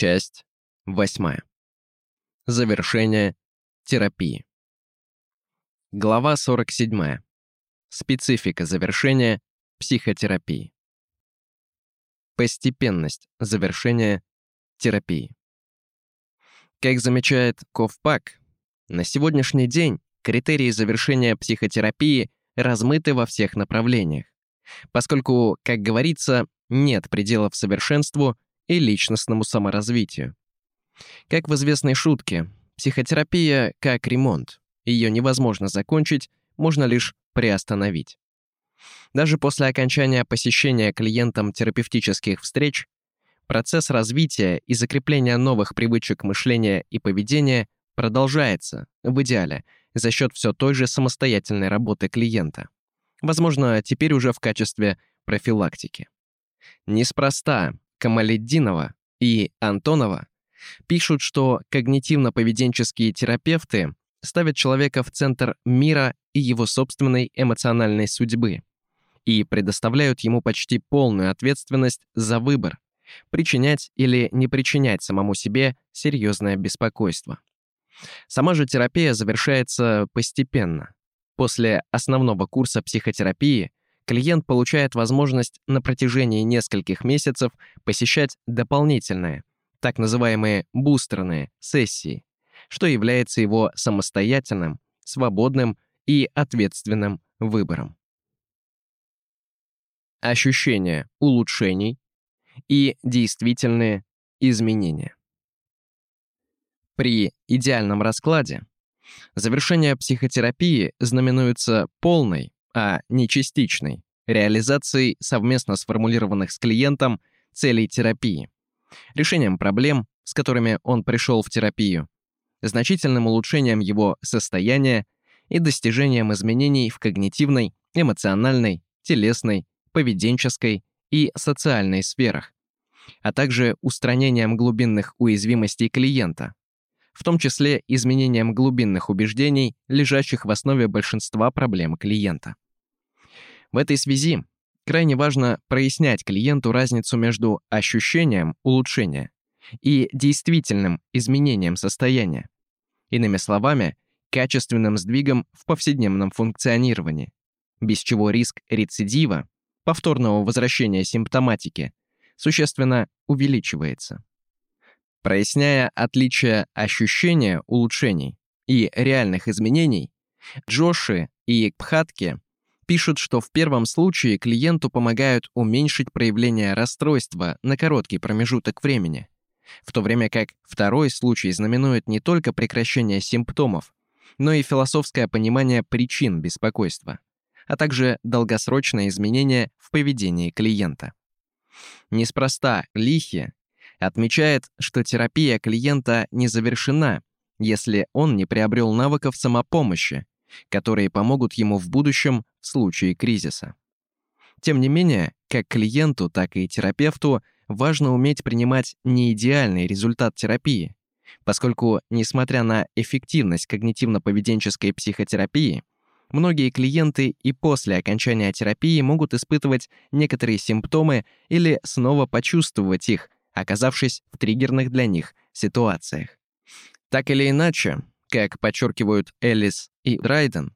Часть 8. Завершение терапии. Глава 47. Специфика завершения психотерапии. Постепенность завершения терапии. Как замечает Ковпак, на сегодняшний день критерии завершения психотерапии размыты во всех направлениях, поскольку, как говорится, нет пределов совершенству и личностному саморазвитию. Как в известной шутке, психотерапия как ремонт. Ее невозможно закончить, можно лишь приостановить. Даже после окончания посещения клиентам терапевтических встреч, процесс развития и закрепления новых привычек мышления и поведения продолжается, в идеале, за счет все той же самостоятельной работы клиента. Возможно, теперь уже в качестве профилактики. Неспроста Камаледдинова и Антонова пишут, что когнитивно-поведенческие терапевты ставят человека в центр мира и его собственной эмоциональной судьбы и предоставляют ему почти полную ответственность за выбор – причинять или не причинять самому себе серьезное беспокойство. Сама же терапия завершается постепенно. После основного курса психотерапии клиент получает возможность на протяжении нескольких месяцев посещать дополнительные, так называемые бустерные сессии, что является его самостоятельным, свободным и ответственным выбором. Ощущение улучшений и действительные изменения. При идеальном раскладе завершение психотерапии знаменуется полной а не частичной, реализацией совместно сформулированных с клиентом целей терапии, решением проблем, с которыми он пришел в терапию, значительным улучшением его состояния и достижением изменений в когнитивной, эмоциональной, телесной, поведенческой и социальной сферах, а также устранением глубинных уязвимостей клиента, в том числе изменением глубинных убеждений, лежащих в основе большинства проблем клиента. В этой связи крайне важно прояснять клиенту разницу между ощущением улучшения и действительным изменением состояния. Иными словами, качественным сдвигом в повседневном функционировании, без чего риск рецидива, повторного возвращения симптоматики, существенно увеличивается. Проясняя отличие ощущения улучшений и реальных изменений, Джоши и Пхатки пишут, что в первом случае клиенту помогают уменьшить проявление расстройства на короткий промежуток времени, в то время как второй случай знаменует не только прекращение симптомов, но и философское понимание причин беспокойства, а также долгосрочное изменение в поведении клиента. Неспроста Лихи Отмечает, что терапия клиента не завершена, если он не приобрел навыков самопомощи, которые помогут ему в будущем в случае кризиса. Тем не менее, как клиенту, так и терапевту важно уметь принимать неидеальный результат терапии, поскольку, несмотря на эффективность когнитивно-поведенческой психотерапии, многие клиенты и после окончания терапии могут испытывать некоторые симптомы или снова почувствовать их, оказавшись в триггерных для них ситуациях. Так или иначе, как подчеркивают Эллис и Драйден,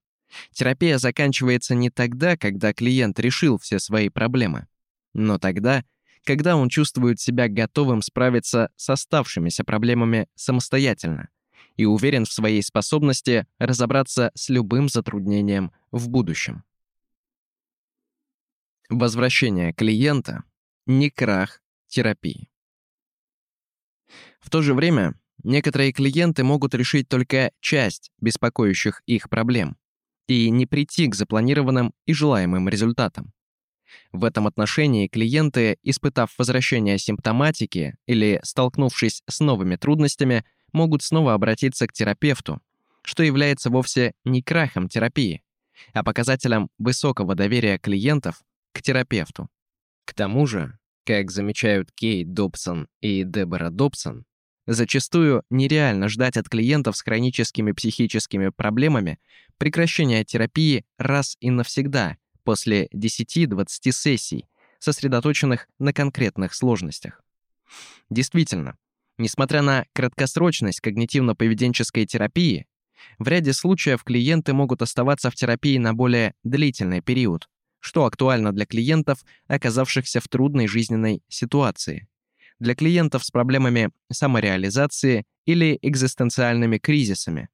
терапия заканчивается не тогда, когда клиент решил все свои проблемы, но тогда, когда он чувствует себя готовым справиться с оставшимися проблемами самостоятельно и уверен в своей способности разобраться с любым затруднением в будущем. Возвращение клиента — не крах терапии. В то же время, некоторые клиенты могут решить только часть беспокоящих их проблем и не прийти к запланированным и желаемым результатам. В этом отношении клиенты, испытав возвращение симптоматики или столкнувшись с новыми трудностями, могут снова обратиться к терапевту, что является вовсе не крахом терапии, а показателем высокого доверия клиентов к терапевту. К тому же, как замечают Кейт Добсон и Дебора Добсон, зачастую нереально ждать от клиентов с хроническими психическими проблемами прекращения терапии раз и навсегда после 10-20 сессий, сосредоточенных на конкретных сложностях. Действительно, Несмотря на краткосрочность когнитивно-поведенческой терапии, в ряде случаев клиенты могут оставаться в терапии на более длительный период, что актуально для клиентов, оказавшихся в трудной жизненной ситуации, для клиентов с проблемами самореализации или экзистенциальными кризисами,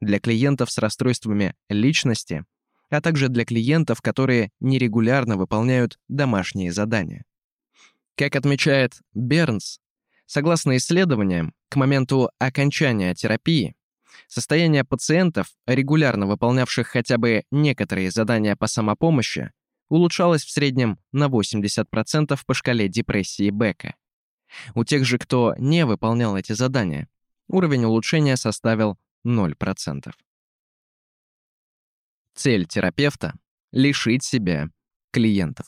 для клиентов с расстройствами личности, а также для клиентов, которые нерегулярно выполняют домашние задания. Как отмечает Бернс, согласно исследованиям, к моменту окончания терапии состояние пациентов, регулярно выполнявших хотя бы некоторые задания по самопомощи, улучшалось в среднем на 80% по шкале депрессии Бека. У тех же, кто не выполнял эти задания, уровень улучшения составил 0%. Цель терапевта — лишить себя клиентов.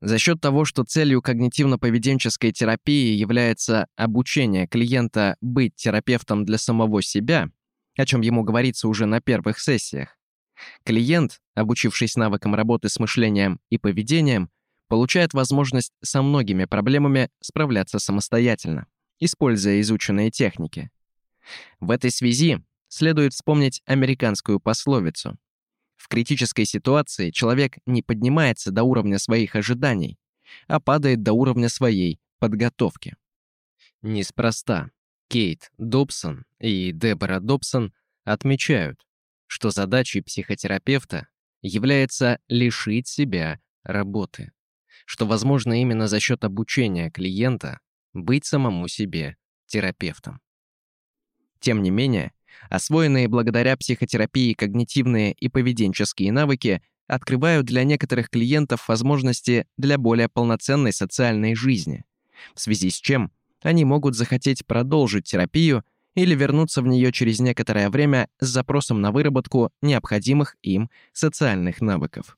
За счет того, что целью когнитивно-поведенческой терапии является обучение клиента быть терапевтом для самого себя, о чем ему говорится уже на первых сессиях, клиент, обучившись навыкам работы с мышлением и поведением, получает возможность со многими проблемами справляться самостоятельно, используя изученные техники. В этой связи следует вспомнить американскую пословицу в критической ситуации человек не поднимается до уровня своих ожиданий, а падает до уровня своей подготовки. Неспроста Кейт Добсон и Дебора Добсон отмечают, что задачей психотерапевта является лишить себя работы, что возможно именно за счет обучения клиента быть самому себе терапевтом. Тем не менее, Освоенные благодаря психотерапии когнитивные и поведенческие навыки открывают для некоторых клиентов возможности для более полноценной социальной жизни, в связи с чем они могут захотеть продолжить терапию или вернуться в нее через некоторое время с запросом на выработку необходимых им социальных навыков.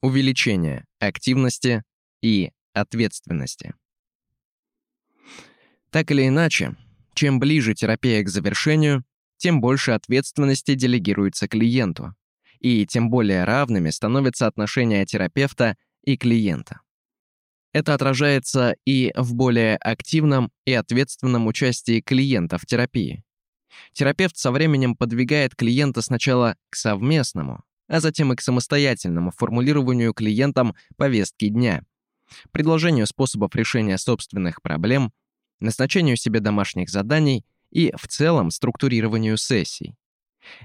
Увеличение активности и ответственности. Так или иначе, чем ближе терапия к завершению, тем больше ответственности делегируется клиенту, и тем более равными становятся отношения терапевта и клиента. Это отражается и в более активном и ответственном участии клиента в терапии. Терапевт со временем подвигает клиента сначала к совместному, а затем и к самостоятельному формулированию клиентам повестки дня, предложению способов решения собственных проблем назначению себе домашних заданий и, в целом, структурированию сессий.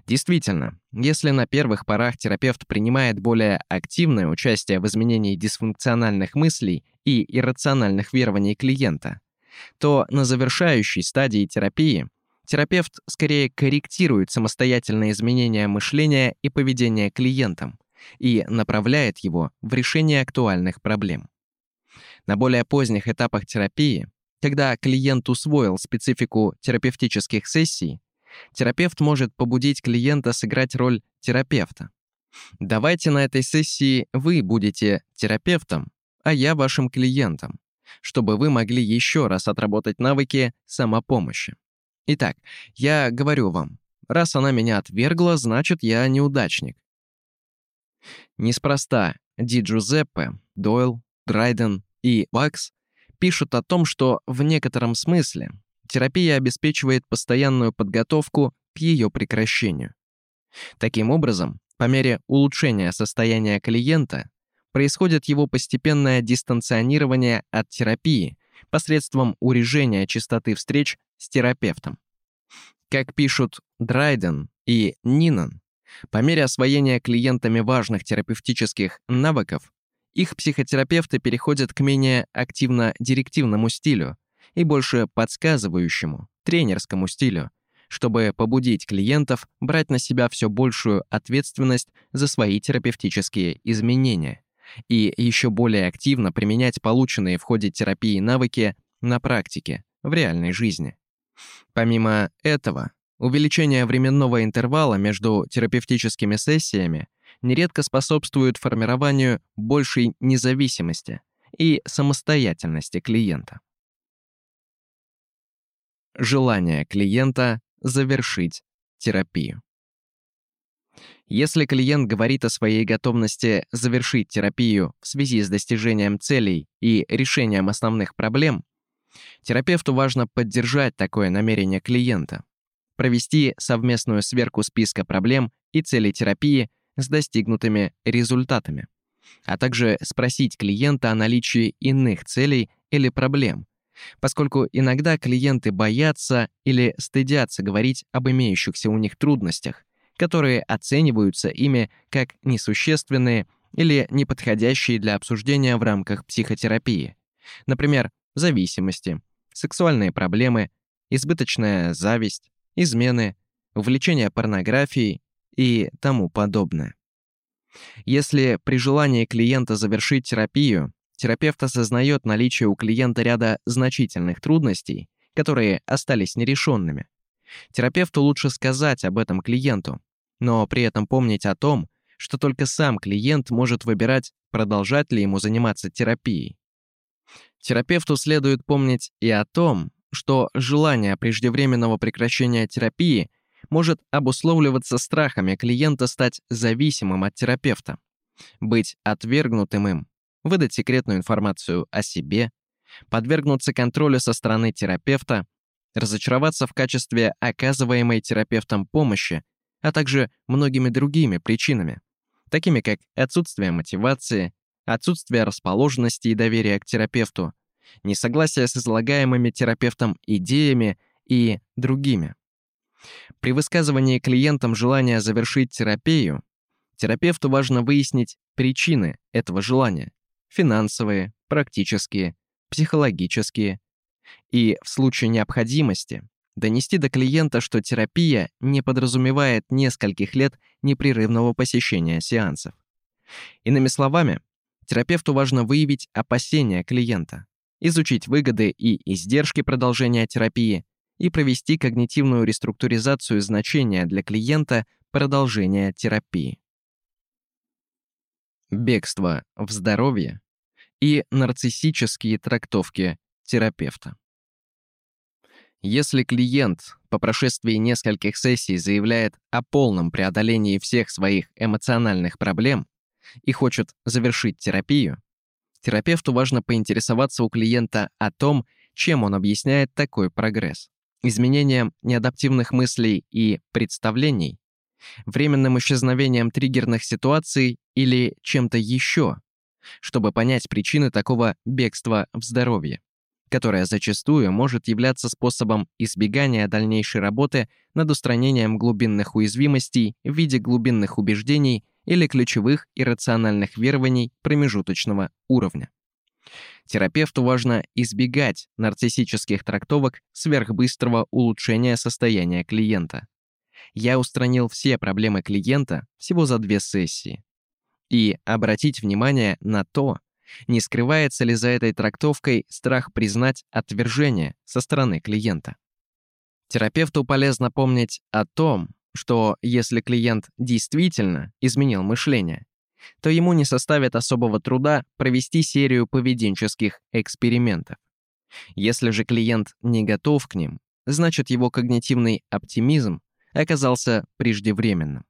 Действительно, если на первых порах терапевт принимает более активное участие в изменении дисфункциональных мыслей и иррациональных верований клиента, то на завершающей стадии терапии терапевт скорее корректирует самостоятельные изменения мышления и поведения клиентам и направляет его в решение актуальных проблем. На более поздних этапах терапии когда клиент усвоил специфику терапевтических сессий, терапевт может побудить клиента сыграть роль терапевта. Давайте на этой сессии вы будете терапевтом, а я вашим клиентом, чтобы вы могли еще раз отработать навыки самопомощи. Итак, я говорю вам, раз она меня отвергла, значит, я неудачник. Неспроста Ди Джузеппе, Дойл, Драйден и Бакс пишут о том, что в некотором смысле терапия обеспечивает постоянную подготовку к ее прекращению. Таким образом, по мере улучшения состояния клиента происходит его постепенное дистанционирование от терапии посредством урежения частоты встреч с терапевтом. Как пишут Драйден и Нинан, по мере освоения клиентами важных терапевтических навыков их психотерапевты переходят к менее активно-директивному стилю и больше подсказывающему, тренерскому стилю, чтобы побудить клиентов брать на себя все большую ответственность за свои терапевтические изменения и еще более активно применять полученные в ходе терапии навыки на практике, в реальной жизни. Помимо этого, увеличение временного интервала между терапевтическими сессиями нередко способствуют формированию большей независимости и самостоятельности клиента. Желание клиента завершить терапию. Если клиент говорит о своей готовности завершить терапию в связи с достижением целей и решением основных проблем, терапевту важно поддержать такое намерение клиента, провести совместную сверку списка проблем и целей терапии с достигнутыми результатами, а также спросить клиента о наличии иных целей или проблем, поскольку иногда клиенты боятся или стыдятся говорить об имеющихся у них трудностях, которые оцениваются ими как несущественные или неподходящие для обсуждения в рамках психотерапии. Например, зависимости, сексуальные проблемы, избыточная зависть, измены, увлечение порнографией и тому подобное. Если при желании клиента завершить терапию, терапевт осознает наличие у клиента ряда значительных трудностей, которые остались нерешенными, Терапевту лучше сказать об этом клиенту, но при этом помнить о том, что только сам клиент может выбирать, продолжать ли ему заниматься терапией. Терапевту следует помнить и о том, что желание преждевременного прекращения терапии может обусловливаться страхами клиента стать зависимым от терапевта, быть отвергнутым им, выдать секретную информацию о себе, подвергнуться контролю со стороны терапевта разочароваться в качестве оказываемой терапевтом помощи, а также многими другими причинами, такими как отсутствие мотивации, отсутствие расположенности и доверия к терапевту, несогласие с излагаемыми терапевтом идеями и другими. При высказывании клиентам желания завершить терапию, терапевту важно выяснить причины этого желания – финансовые, практические, психологические, и в случае необходимости донести до клиента, что терапия не подразумевает нескольких лет непрерывного посещения сеансов. Иными словами, терапевту важно выявить опасения клиента, изучить выгоды и издержки продолжения терапии и провести когнитивную реструктуризацию значения для клиента продолжения терапии. Бегство в здоровье и нарциссические трактовки терапевта. Если клиент по прошествии нескольких сессий заявляет о полном преодолении всех своих эмоциональных проблем и хочет завершить терапию, терапевту важно поинтересоваться у клиента о том, чем он объясняет такой прогресс. Изменением неадаптивных мыслей и представлений, временным исчезновением триггерных ситуаций или чем-то еще, чтобы понять причины такого бегства в здоровье которая зачастую может являться способом избегания дальнейшей работы над устранением глубинных уязвимостей в виде глубинных убеждений или ключевых иррациональных верований промежуточного уровня. Терапевту важно избегать нарциссических трактовок сверхбыстрого улучшения состояния клиента. Я устранил все проблемы клиента всего за две сессии. И обратить внимание на то, не скрывается ли за этой трактовкой страх признать отвержение со стороны клиента? Терапевту полезно помнить о том, что если клиент действительно изменил мышление, то ему не составит особого труда провести серию поведенческих экспериментов. Если же клиент не готов к ним, значит его когнитивный оптимизм оказался преждевременным.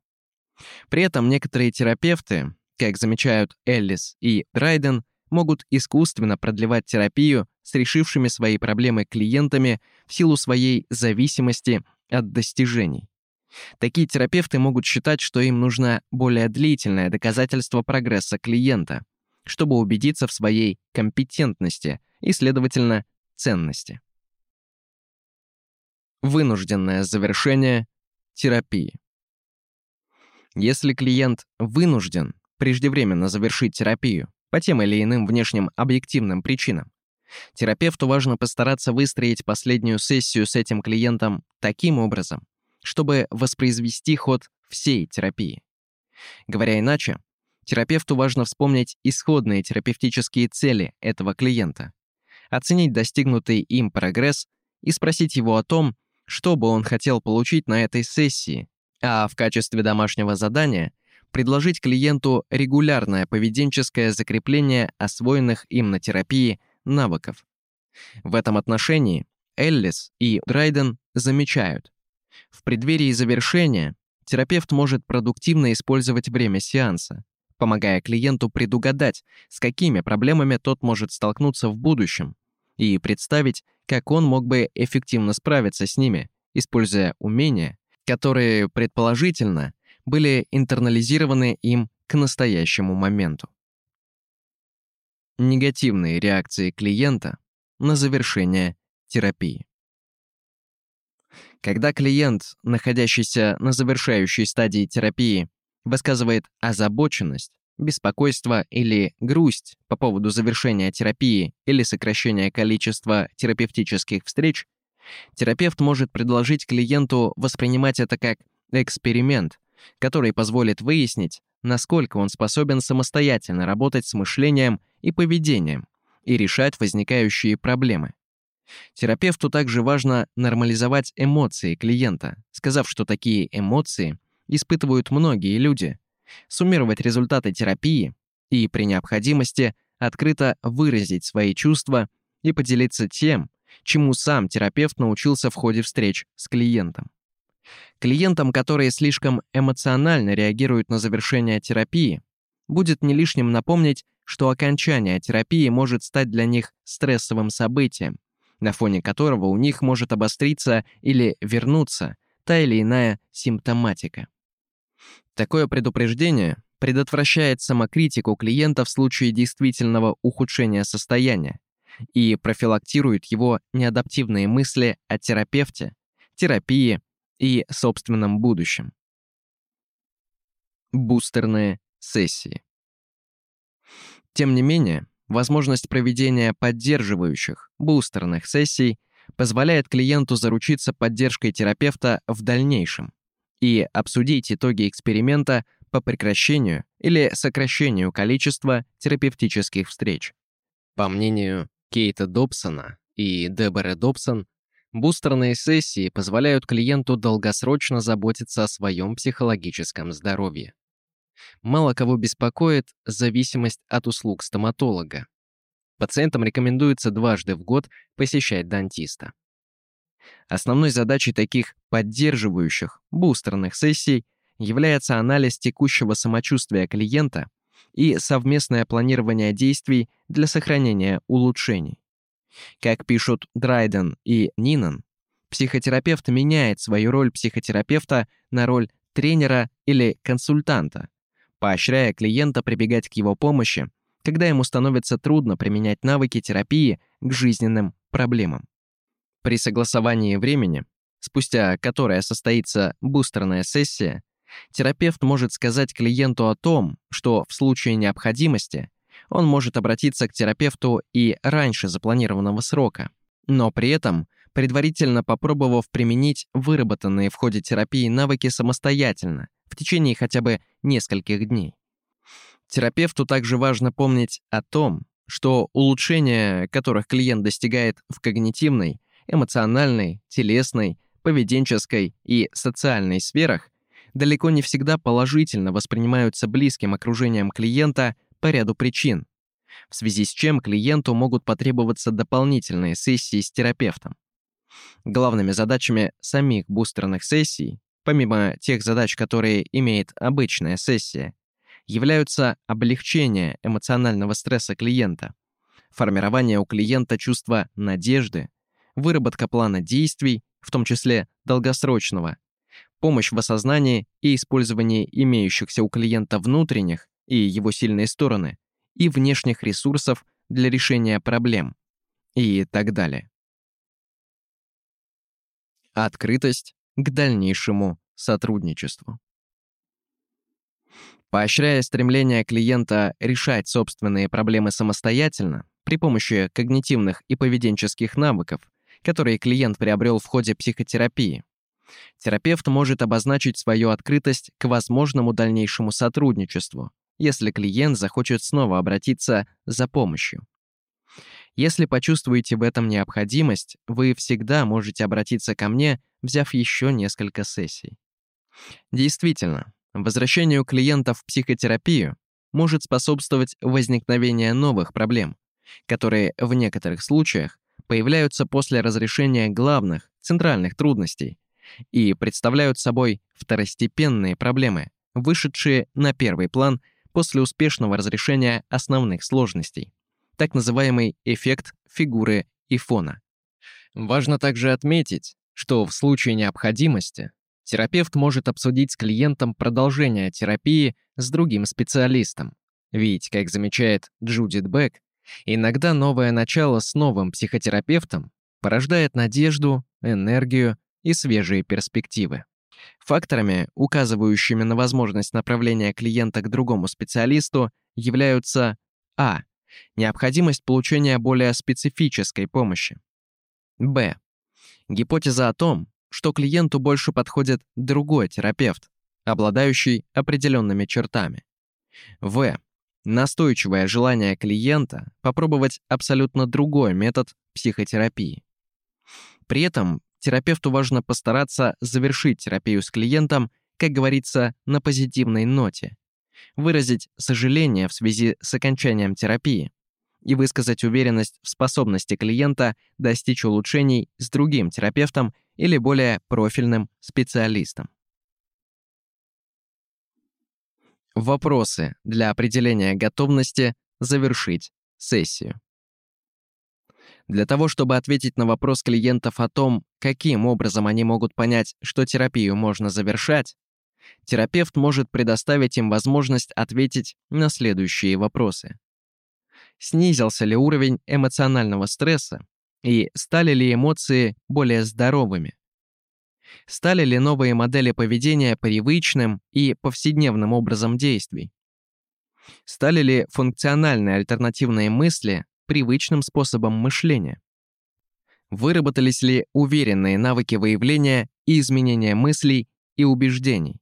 При этом некоторые терапевты, как замечают Эллис и Драйден, могут искусственно продлевать терапию с решившими свои проблемы клиентами в силу своей зависимости от достижений. Такие терапевты могут считать, что им нужно более длительное доказательство прогресса клиента, чтобы убедиться в своей компетентности и, следовательно, ценности. Вынужденное завершение терапии. Если клиент вынужден преждевременно завершить терапию, по тем или иным внешним объективным причинам. Терапевту важно постараться выстроить последнюю сессию с этим клиентом таким образом, чтобы воспроизвести ход всей терапии. Говоря иначе, терапевту важно вспомнить исходные терапевтические цели этого клиента, оценить достигнутый им прогресс и спросить его о том, что бы он хотел получить на этой сессии, а в качестве домашнего задания предложить клиенту регулярное поведенческое закрепление освоенных им на терапии навыков. В этом отношении Эллис и Драйден замечают, в преддверии завершения терапевт может продуктивно использовать время сеанса, помогая клиенту предугадать, с какими проблемами тот может столкнуться в будущем, и представить, как он мог бы эффективно справиться с ними, используя умения, которые, предположительно, были интернализированы им к настоящему моменту. Негативные реакции клиента на завершение терапии. Когда клиент, находящийся на завершающей стадии терапии, высказывает озабоченность, беспокойство или грусть по поводу завершения терапии или сокращения количества терапевтических встреч, терапевт может предложить клиенту воспринимать это как эксперимент, который позволит выяснить, насколько он способен самостоятельно работать с мышлением и поведением и решать возникающие проблемы. Терапевту также важно нормализовать эмоции клиента, сказав, что такие эмоции испытывают многие люди, суммировать результаты терапии и, при необходимости, открыто выразить свои чувства и поделиться тем, чему сам терапевт научился в ходе встреч с клиентом. Клиентам, которые слишком эмоционально реагируют на завершение терапии, будет не лишним напомнить, что окончание терапии может стать для них стрессовым событием, на фоне которого у них может обостриться или вернуться та или иная симптоматика. Такое предупреждение предотвращает самокритику клиента в случае действительного ухудшения состояния и профилактирует его неадаптивные мысли о терапевте, терапии и собственном будущем. Бустерные сессии. Тем не менее, возможность проведения поддерживающих, бустерных сессий позволяет клиенту заручиться поддержкой терапевта в дальнейшем и обсудить итоги эксперимента по прекращению или сокращению количества терапевтических встреч. По мнению Кейта Добсона и Деборы Добсон, бустерные сессии позволяют клиенту долгосрочно заботиться о своем психологическом здоровье. Мало кого беспокоит зависимость от услуг стоматолога. Пациентам рекомендуется дважды в год посещать дантиста. Основной задачей таких поддерживающих, бустерных сессий является анализ текущего самочувствия клиента и совместное планирование действий для сохранения улучшений. Как пишут Драйден и Нинан, психотерапевт меняет свою роль психотерапевта на роль тренера или консультанта, поощряя клиента прибегать к его помощи, когда ему становится трудно применять навыки терапии к жизненным проблемам. При согласовании времени, спустя которое состоится бустерная сессия, терапевт может сказать клиенту о том, что в случае необходимости он может обратиться к терапевту и раньше запланированного срока, но при этом предварительно попробовав применить выработанные в ходе терапии навыки самостоятельно в течение хотя бы нескольких дней. Терапевту также важно помнить о том, что улучшения, которых клиент достигает в когнитивной, эмоциональной, телесной, поведенческой и социальной сферах, далеко не всегда положительно воспринимаются близким окружением клиента по ряду причин, в связи с чем клиенту могут потребоваться дополнительные сессии с терапевтом. Главными задачами самих бустерных сессий, помимо тех задач, которые имеет обычная сессия, являются облегчение эмоционального стресса клиента, формирование у клиента чувства надежды, выработка плана действий, в том числе долгосрочного, помощь в осознании и использовании имеющихся у клиента внутренних и его сильные стороны и внешних ресурсов для решения проблем и так далее. Открытость к дальнейшему сотрудничеству. Поощряя стремление клиента решать собственные проблемы самостоятельно при помощи когнитивных и поведенческих навыков, которые клиент приобрел в ходе психотерапии. Терапевт может обозначить свою открытость к возможному дальнейшему сотрудничеству, если клиент захочет снова обратиться за помощью. Если почувствуете в этом необходимость, вы всегда можете обратиться ко мне, взяв еще несколько сессий. Действительно, возвращению клиента в психотерапию может способствовать возникновение новых проблем, которые в некоторых случаях появляются после разрешения главных, центральных трудностей, и представляют собой второстепенные проблемы, вышедшие на первый план после успешного разрешения основных сложностей, так называемый эффект фигуры и фона. Важно также отметить, что в случае необходимости терапевт может обсудить с клиентом продолжение терапии с другим специалистом. Ведь, как замечает Джудит Бек, иногда новое начало с новым психотерапевтом порождает надежду, энергию и свежие перспективы. Факторами, указывающими на возможность направления клиента к другому специалисту, являются а. Необходимость получения более специфической помощи. Б. Гипотеза о том, что клиенту больше подходит другой терапевт, обладающий определенными чертами. В. Настойчивое желание клиента попробовать абсолютно другой метод психотерапии. При этом терапевту важно постараться завершить терапию с клиентом, как говорится, на позитивной ноте, выразить сожаление в связи с окончанием терапии и высказать уверенность в способности клиента достичь улучшений с другим терапевтом или более профильным специалистом. Вопросы для определения готовности завершить сессию. Для того, чтобы ответить на вопрос клиентов о том, каким образом они могут понять, что терапию можно завершать, терапевт может предоставить им возможность ответить на следующие вопросы. Снизился ли уровень эмоционального стресса и стали ли эмоции более здоровыми? Стали ли новые модели поведения привычным и повседневным образом действий? Стали ли функциональные альтернативные мысли привычным способом мышления? Выработались ли уверенные навыки выявления и изменения мыслей и убеждений?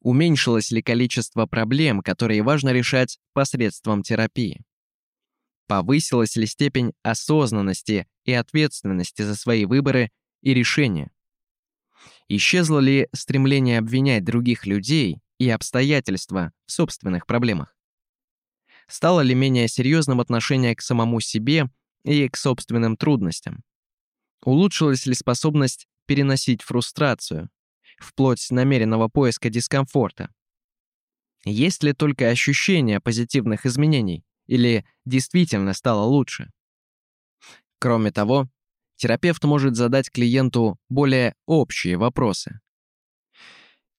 Уменьшилось ли количество проблем, которые важно решать посредством терапии? Повысилась ли степень осознанности и ответственности за свои выборы и решения? Исчезло ли стремление обвинять других людей и обстоятельства в собственных проблемах? Стало ли менее серьезным отношение к самому себе и к собственным трудностям? Улучшилась ли способность переносить фрустрацию, вплоть намеренного поиска дискомфорта? Есть ли только ощущение позитивных изменений или действительно стало лучше? Кроме того, терапевт может задать клиенту более общие вопросы.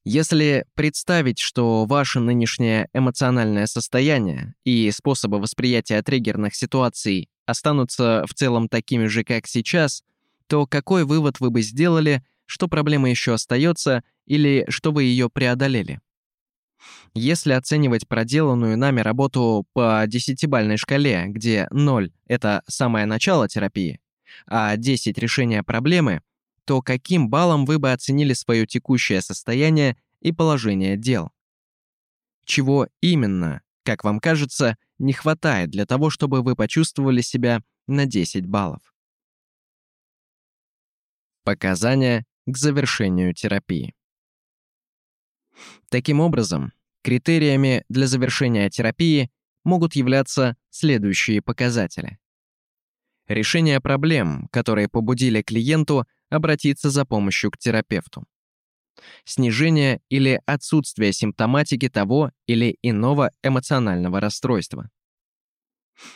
Если представить, что ваше нынешнее эмоциональное состояние и способы восприятия триггерных ситуаций останутся в целом такими же, как сейчас, то какой вывод вы бы сделали, что проблема еще остается или что вы ее преодолели? Если оценивать проделанную нами работу по десятибальной шкале, где 0 — это самое начало терапии, а 10 — решение проблемы — то каким баллом вы бы оценили свое текущее состояние и положение дел? Чего именно, как вам кажется, не хватает для того, чтобы вы почувствовали себя на 10 баллов? Показания к завершению терапии. Таким образом, критериями для завершения терапии могут являться следующие показатели. Решение проблем, которые побудили клиенту обратиться за помощью к терапевту. Снижение или отсутствие симптоматики того или иного эмоционального расстройства.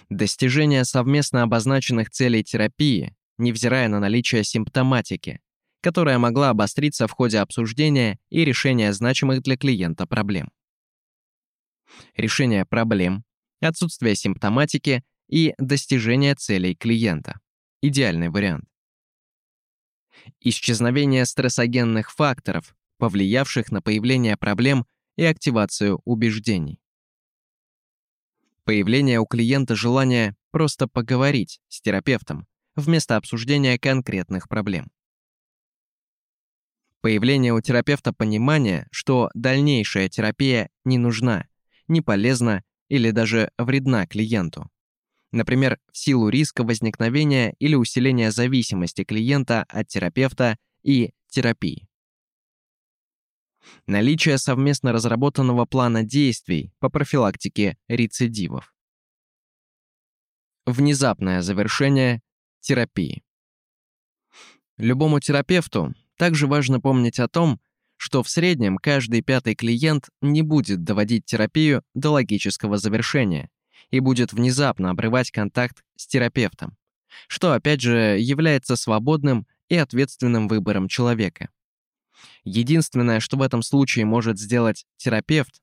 Достижение совместно обозначенных целей терапии, невзирая на наличие симптоматики, которая могла обостриться в ходе обсуждения и решения значимых для клиента проблем. Решение проблем, отсутствие симптоматики и достижение целей клиента. Идеальный вариант. Исчезновение стрессогенных факторов, повлиявших на появление проблем и активацию убеждений. Появление у клиента желания просто поговорить с терапевтом вместо обсуждения конкретных проблем. Появление у терапевта понимания, что дальнейшая терапия не нужна, не полезна или даже вредна клиенту например, в силу риска возникновения или усиления зависимости клиента от терапевта и терапии. Наличие совместно разработанного плана действий по профилактике рецидивов. Внезапное завершение терапии. Любому терапевту Также важно помнить о том, что в среднем каждый пятый клиент не будет доводить терапию до логического завершения и будет внезапно обрывать контакт с терапевтом, что, опять же, является свободным и ответственным выбором человека. Единственное, что в этом случае может сделать терапевт,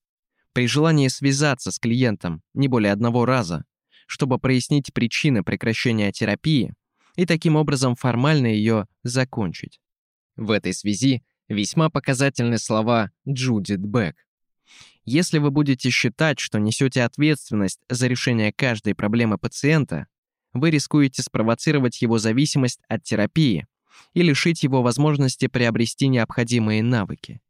при желании связаться с клиентом не более одного раза, чтобы прояснить причины прекращения терапии и таким образом формально ее закончить. В этой связи Весьма показательны слова Джудит Бек. Если вы будете считать, что несете ответственность за решение каждой проблемы пациента, вы рискуете спровоцировать его зависимость от терапии и лишить его возможности приобрести необходимые навыки.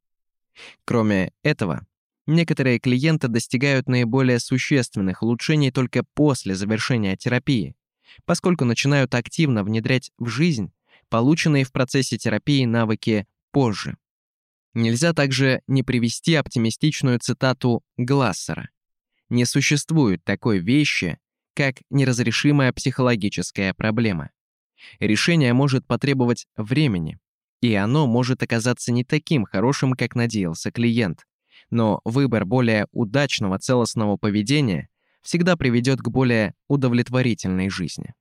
Кроме этого, некоторые клиенты достигают наиболее существенных улучшений только после завершения терапии, поскольку начинают активно внедрять в жизнь полученные в процессе терапии навыки позже. Нельзя также не привести оптимистичную цитату Глассера. «Не существует такой вещи, как неразрешимая психологическая проблема. Решение может потребовать времени, и оно может оказаться не таким хорошим, как надеялся клиент, но выбор более удачного целостного поведения всегда приведет к более удовлетворительной жизни.